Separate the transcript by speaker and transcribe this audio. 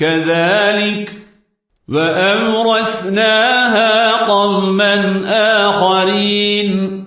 Speaker 1: كذلك وأورثناها قوما آخرين.